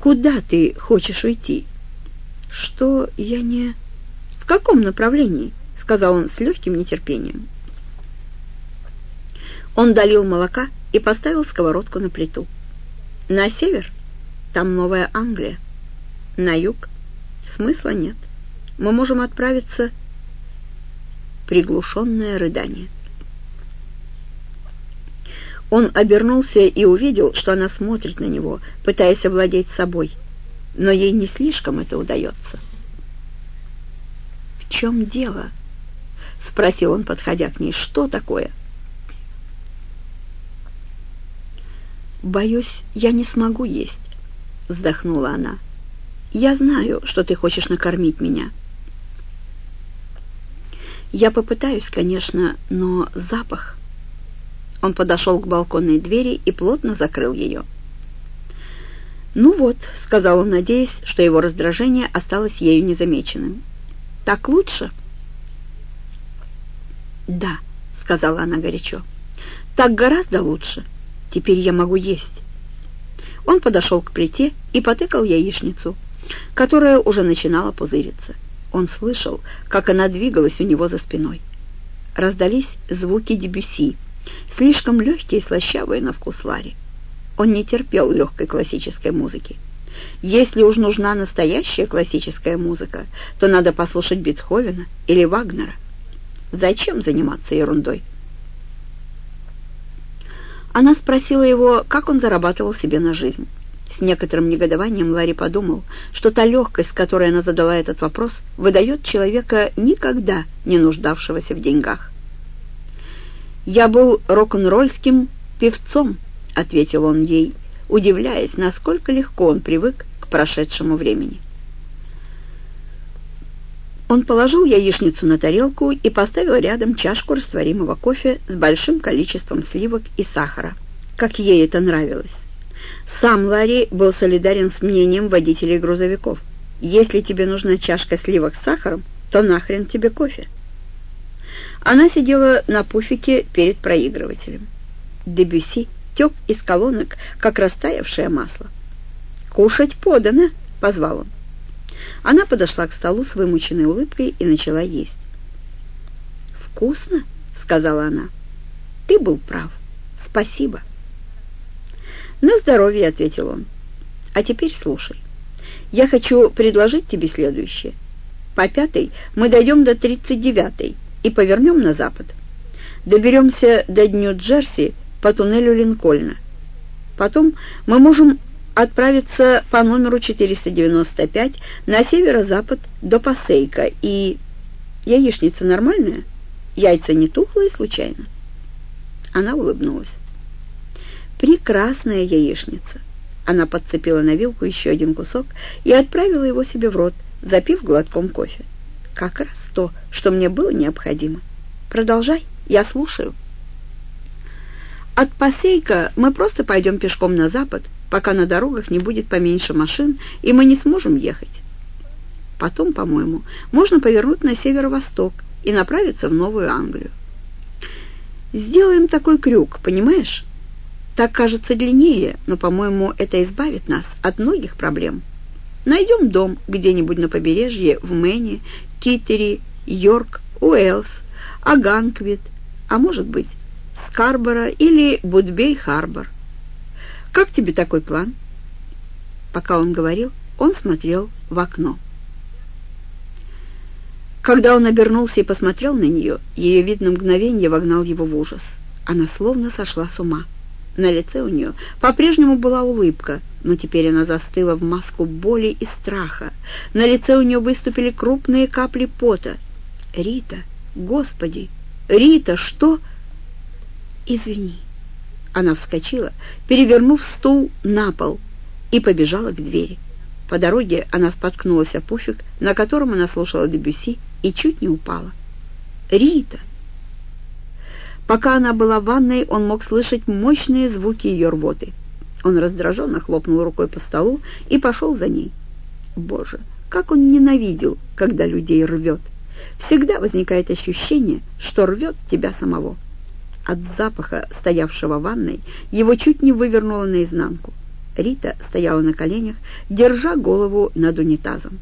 Куда ты хочешь уйти?» «Что я не...» «В каком направлении?» — сказал он с легким нетерпением. Он долил молока и поставил сковородку на плиту. «На север? Там Новая Англия. На юг? Смысла нет. Мы можем отправиться...» Приглушенное рыдание. Он обернулся и увидел, что она смотрит на него, пытаясь овладеть собой. Но ей не слишком это удается. «В чем дело?» — спросил он, подходя к ней. «Что такое?» «Боюсь, я не смогу есть», — вздохнула она. «Я знаю, что ты хочешь накормить меня». «Я попытаюсь, конечно, но запах...» Он подошел к балконной двери и плотно закрыл ее. «Ну вот», — сказал он, надеясь, что его раздражение осталось ею незамеченным. «Так лучше?» «Да», — сказала она горячо. «Так гораздо лучше. Теперь я могу есть». Он подошел к плите и потыкал яичницу, которая уже начинала пузыриться. Он слышал, как она двигалась у него за спиной. Раздались звуки дебюси, слишком легкие и слащавые на вкус Ларри. Он не терпел легкой классической музыки. Если уж нужна настоящая классическая музыка, то надо послушать Бетховена или Вагнера. Зачем заниматься ерундой? Она спросила его, как он зарабатывал себе на жизнь. С некоторым негодованием Ларри подумал, что та легкость, с которой она задала этот вопрос, выдает человека, никогда не нуждавшегося в деньгах. «Я был рок-н-ролльским певцом», — ответил он ей, удивляясь, насколько легко он привык к прошедшему времени. Он положил яичницу на тарелку и поставил рядом чашку растворимого кофе с большим количеством сливок и сахара, как ей это нравилось. Сам Ларри был солидарен с мнением водителей грузовиков. «Если тебе нужна чашка сливок с сахаром, то нахрен тебе кофе?» Она сидела на пуфике перед проигрывателем. Дебюси тек из колонок, как растаявшее масло. «Кушать подано!» — позвал он. Она подошла к столу с вымученной улыбкой и начала есть. «Вкусно?» — сказала она. «Ты был прав. Спасибо». «На здоровье», — ответил он. «А теперь слушай. Я хочу предложить тебе следующее. По пятой мы дойдем до тридцать девятой и повернем на запад. Доберемся до Нью-Джерси по туннелю Линкольна. Потом мы можем отправиться по номеру 495 на северо-запад до Пасейка и... Яичница нормальная? Яйца не тухлые случайно?» Она улыбнулась. «Прекрасная яичница!» Она подцепила на вилку еще один кусок и отправила его себе в рот, запив глотком кофе. «Как раз то, что мне было необходимо. Продолжай, я слушаю». От Пасейка мы просто пойдем пешком на запад, пока на дорогах не будет поменьше машин, и мы не сможем ехать. Потом, по-моему, можно повернуть на северо-восток и направиться в Новую Англию. Сделаем такой крюк, понимаешь? Так кажется длиннее, но, по-моему, это избавит нас от многих проблем. Найдем дом где-нибудь на побережье в Мэне, Китери, Йорк, Уэллс, Аганквит, а может быть, Скарборо или Будбей-Харбор. Как тебе такой план?» Пока он говорил, он смотрел в окно. Когда он обернулся и посмотрел на нее, ее вид на мгновение вогнал его в ужас. Она словно сошла с ума. На лице у нее по-прежнему была улыбка, но теперь она застыла в маску боли и страха. На лице у нее выступили крупные капли пота. «Рита! Господи! Рита, что...» «Извини». Она вскочила, перевернув стул на пол, и побежала к двери. По дороге она споткнулась о пуфик, на котором она слушала Дебюси, и чуть не упала. «Рита!» Пока она была в ванной, он мог слышать мощные звуки ее рвоты. Он раздраженно хлопнул рукой по столу и пошел за ней. Боже, как он ненавидел, когда людей рвет! Всегда возникает ощущение, что рвет тебя самого. От запаха, стоявшего в ванной, его чуть не вывернуло наизнанку. Рита стояла на коленях, держа голову над унитазом.